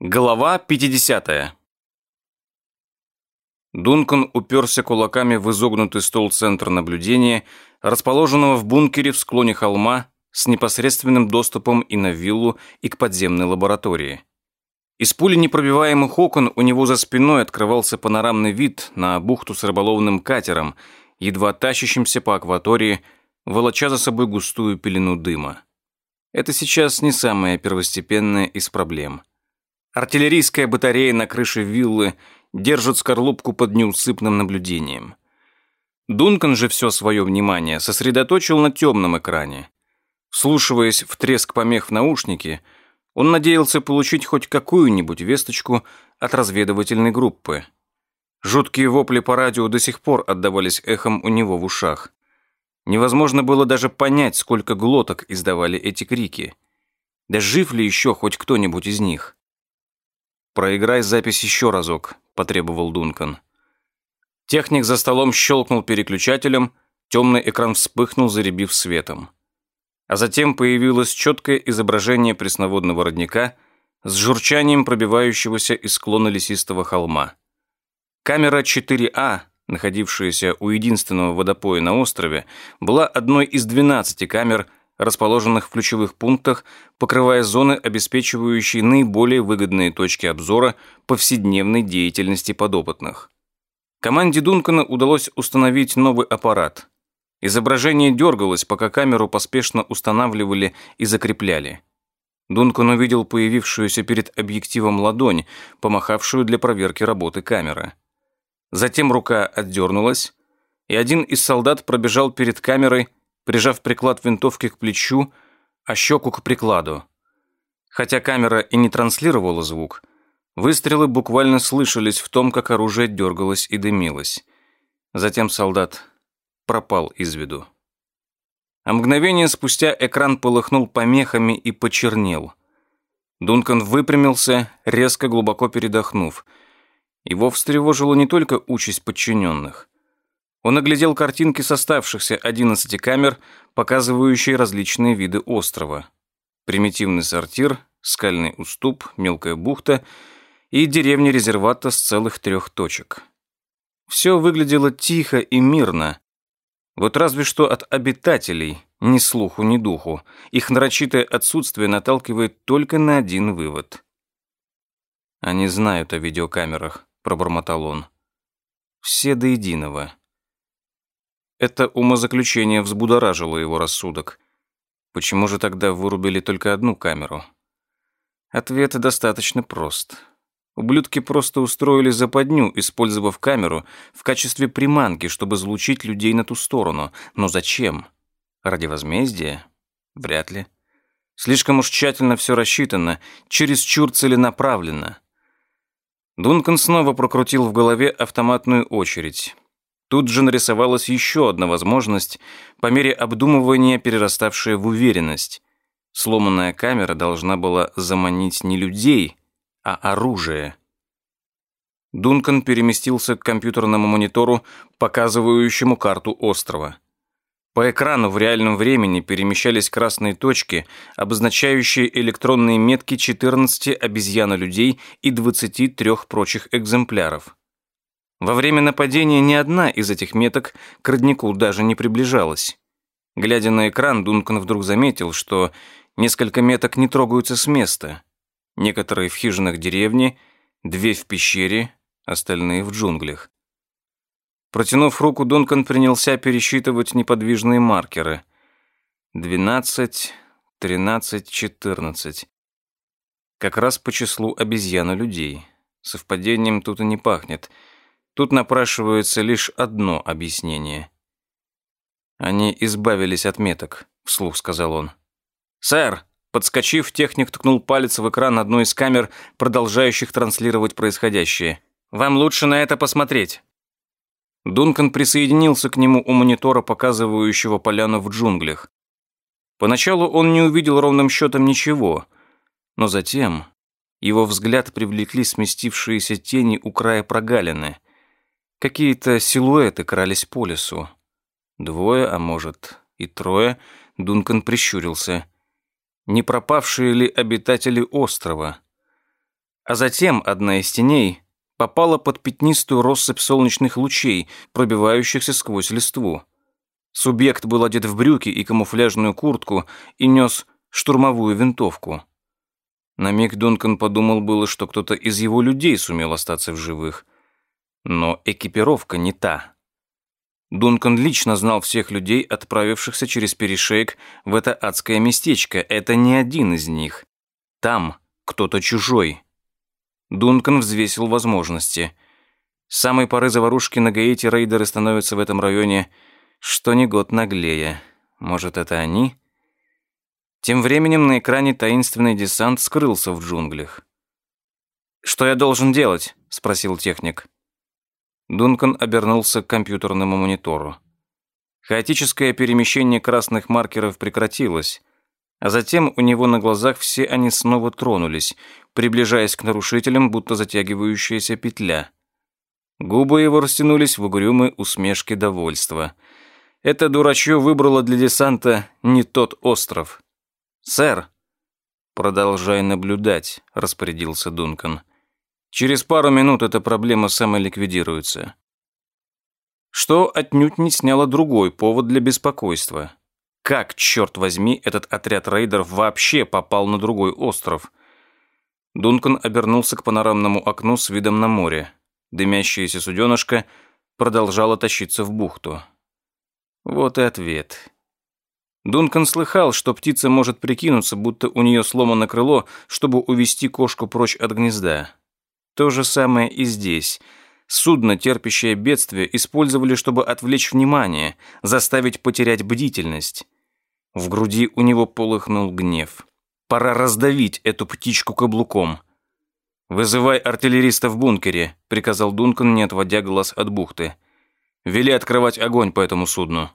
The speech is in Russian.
Глава 50. Дункан уперся кулаками в изогнутый стол центра наблюдения, расположенного в бункере в склоне холма с непосредственным доступом и на виллу, и к подземной лаборатории. Из пули непробиваемых окон у него за спиной открывался панорамный вид на бухту с рыболовным катером, едва тащащимся по акватории, волоча за собой густую пелену дыма. Это сейчас не самая первостепенная из проблем – Артиллерийская батарея на крыше виллы держит скорлупку под неусыпным наблюдением. Дункан же все свое внимание сосредоточил на темном экране. Вслушиваясь в треск помех в наушнике, он надеялся получить хоть какую-нибудь весточку от разведывательной группы. Жуткие вопли по радио до сих пор отдавались эхом у него в ушах. Невозможно было даже понять, сколько глоток издавали эти крики. Да жив ли еще хоть кто-нибудь из них? «Проиграй запись еще разок», — потребовал Дункан. Техник за столом щелкнул переключателем, темный экран вспыхнул, заребив светом. А затем появилось четкое изображение пресноводного родника с журчанием пробивающегося из склона лесистого холма. Камера 4А, находившаяся у единственного водопоя на острове, была одной из 12 камер, расположенных в ключевых пунктах, покрывая зоны, обеспечивающие наиболее выгодные точки обзора повседневной деятельности подопытных. Команде Дункана удалось установить новый аппарат. Изображение дергалось, пока камеру поспешно устанавливали и закрепляли. Дункан увидел появившуюся перед объективом ладонь, помахавшую для проверки работы камеры. Затем рука отдернулась, и один из солдат пробежал перед камерой, прижав приклад винтовки к плечу, а щеку к прикладу. Хотя камера и не транслировала звук, выстрелы буквально слышались в том, как оружие дергалось и дымилось. Затем солдат пропал из виду. А мгновение спустя экран полыхнул помехами и почернел. Дункан выпрямился, резко глубоко передохнув. Его встревожила не только участь подчиненных. Он оглядел картинки с оставшихся 11 камер, показывающие различные виды острова. Примитивный сортир, скальный уступ, мелкая бухта и деревня резервата с целых трех точек. Все выглядело тихо и мирно. Вот разве что от обитателей ни слуху, ни духу. Их нарочитое отсутствие наталкивает только на один вывод. «Они знают о видеокамерах», — пробормотал он. «Все до единого». Это умозаключение взбудоражило его рассудок. Почему же тогда вырубили только одну камеру? Ответ достаточно прост. Ублюдки просто устроили западню, использовав камеру в качестве приманки, чтобы залучить людей на ту сторону. Но зачем? Ради возмездия? Вряд ли. Слишком уж тщательно все рассчитано, чересчур целенаправленно. Дункан снова прокрутил в голове автоматную очередь. Тут же нарисовалась еще одна возможность, по мере обдумывания перераставшая в уверенность. Сломанная камера должна была заманить не людей, а оружие. Дункан переместился к компьютерному монитору, показывающему карту острова. По экрану в реальном времени перемещались красные точки, обозначающие электронные метки 14 обезьяна-людей и 23 прочих экземпляров. Во время нападения ни одна из этих меток к роднику даже не приближалась. Глядя на экран, Дункан вдруг заметил, что несколько меток не трогаются с места. Некоторые в хижинах деревни, две в пещере, остальные в джунглях. Протянув руку, Дункан принялся пересчитывать неподвижные маркеры. Двенадцать, тринадцать, четырнадцать. Как раз по числу обезьяна людей. Совпадением тут и не пахнет — Тут напрашивается лишь одно объяснение. «Они избавились от меток», — вслух сказал он. «Сэр!» Подскочив, техник ткнул палец в экран одной из камер, продолжающих транслировать происходящее. «Вам лучше на это посмотреть». Дункан присоединился к нему у монитора, показывающего поляну в джунглях. Поначалу он не увидел ровным счетом ничего, но затем его взгляд привлекли сместившиеся тени у края прогалины. Какие-то силуэты крались по лесу. Двое, а может и трое, Дункан прищурился. Не пропавшие ли обитатели острова? А затем одна из теней попала под пятнистую россыпь солнечных лучей, пробивающихся сквозь листву. Субъект был одет в брюки и камуфляжную куртку и нес штурмовую винтовку. На миг Дункан подумал было, что кто-то из его людей сумел остаться в живых. Но экипировка не та. Дункан лично знал всех людей, отправившихся через перешейк в это адское местечко. Это не один из них. Там кто-то чужой. Дункан взвесил возможности. С самой поры заварушки на Гаити рейдеры становятся в этом районе что ни год наглее. Может, это они? Тем временем на экране таинственный десант скрылся в джунглях. «Что я должен делать?» – спросил техник. Дункан обернулся к компьютерному монитору. Хаотическое перемещение красных маркеров прекратилось, а затем у него на глазах все они снова тронулись, приближаясь к нарушителям, будто затягивающаяся петля. Губы его растянулись в угрюмой усмешке довольства. Это дурачье выбрало для десанта не тот остров. «Сэр!» «Продолжай наблюдать», — распорядился Дункан. «Через пару минут эта проблема самоликвидируется». Что отнюдь не сняло другой повод для беспокойства. Как, черт возьми, этот отряд рейдеров вообще попал на другой остров? Дункан обернулся к панорамному окну с видом на море. Дымящееся суденышко продолжало тащиться в бухту. Вот и ответ. Дункан слыхал, что птица может прикинуться, будто у нее сломано крыло, чтобы увести кошку прочь от гнезда. То же самое и здесь. Судно, терпящее бедствие, использовали, чтобы отвлечь внимание, заставить потерять бдительность. В груди у него полыхнул гнев. Пора раздавить эту птичку каблуком. «Вызывай артиллериста в бункере», — приказал Дункан, не отводя глаз от бухты. «Вели открывать огонь по этому судну».